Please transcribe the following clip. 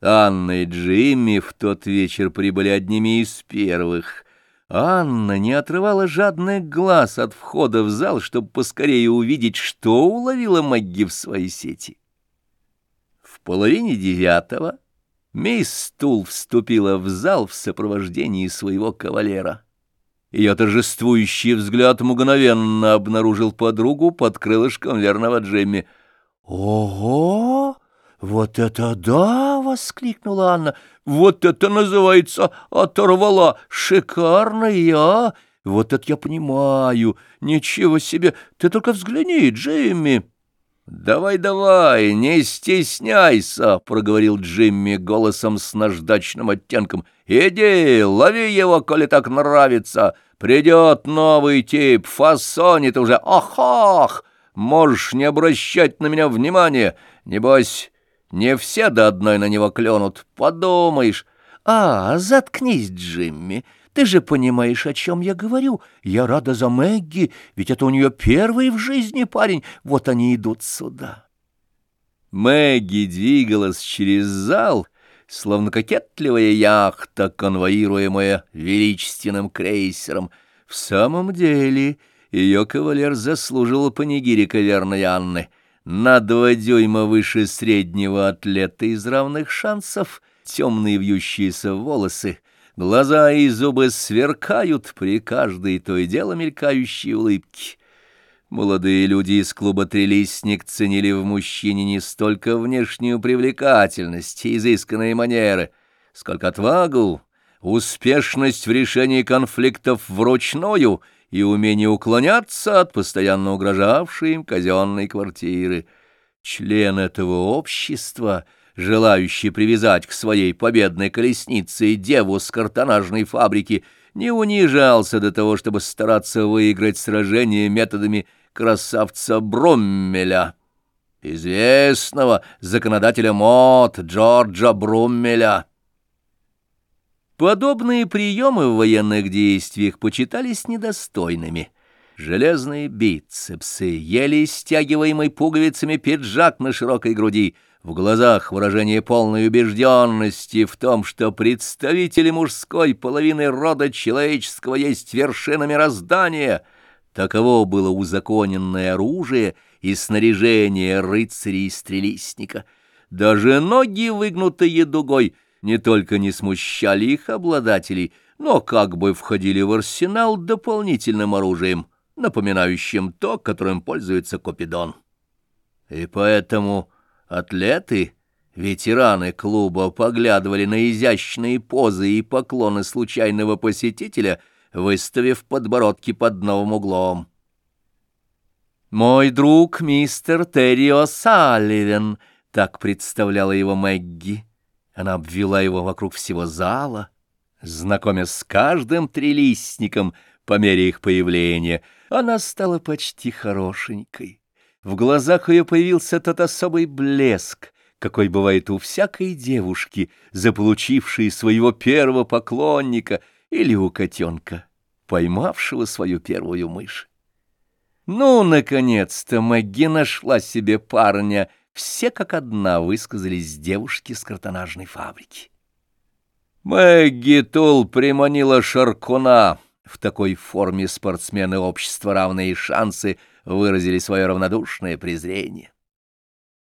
Анна и Джимми в тот вечер прибыли одними из первых. Анна не отрывала жадных глаз от входа в зал, чтобы поскорее увидеть, что уловила Магги в своей сети. В половине девятого мисс Стул вступила в зал в сопровождении своего кавалера. Ее торжествующий взгляд мгновенно обнаружил подругу под крылышком верного Джимми. «Ого!» «Вот это да!» — воскликнула Анна. «Вот это называется оторвала! Шикарная! Вот это я понимаю! Ничего себе! Ты только взгляни, Джимми!» «Давай, давай, не стесняйся!» — проговорил Джимми голосом с наждачным оттенком. «Иди, лови его, коли так нравится! Придет новый тип, фасонит уже! Ах-ах! Можешь не обращать на меня внимания! Небось, не все до одной на него клюнут. Подумаешь. А, заткнись, Джимми. Ты же понимаешь, о чем я говорю. Я рада за Мэгги, ведь это у нее первый в жизни парень. Вот они идут сюда. Мэгги двигалась через зал, словно кокетливая яхта, конвоируемая величественным крейсером. В самом деле ее кавалер заслужил панигирика верной Анны — на два дюйма выше среднего атлета из равных шансов, темные вьющиеся волосы, глаза и зубы сверкают при каждой то и дело мелькающей улыбке. Молодые люди из клуба «Трелистник» ценили в мужчине не столько внешнюю привлекательность и изысканные манеры, сколько отвагу, успешность в решении конфликтов вручную — и умение уклоняться от постоянно угрожавшей им казенной квартиры. Член этого общества, желающий привязать к своей победной колеснице деву с картонажной фабрики, не унижался до того, чтобы стараться выиграть сражение методами красавца Броммеля, известного законодателя мод Джорджа Бруммеля. Подобные приемы в военных действиях почитались недостойными. Железные бицепсы, еле стягиваемый пуговицами пиджак на широкой груди, в глазах выражение полной убежденности в том, что представители мужской половины рода человеческого есть вершина мироздания. Таково было узаконенное оружие и снаряжение рыцарей и стрелистника. Даже ноги, выгнутые дугой — не только не смущали их обладателей, но как бы входили в арсенал дополнительным оружием, напоминающим то, которым пользуется Копидон. И поэтому атлеты, ветераны клуба, поглядывали на изящные позы и поклоны случайного посетителя, выставив подбородки под новым углом. «Мой друг мистер Террио Салливен», — так представляла его Мэгги. Она обвела его вокруг всего зала, знакомясь с каждым трилистником по мере их появления. Она стала почти хорошенькой. В глазах ее появился тот особый блеск, какой бывает у всякой девушки, заполучившей своего первого поклонника, или у котенка, поймавшего свою первую мышь. Ну, наконец-то Мэгги нашла себе парня — все как одна высказались девушки с картонажной фабрики. Мэгги Тул приманила Шаркуна. В такой форме спортсмены общества «Равные шансы» выразили свое равнодушное презрение.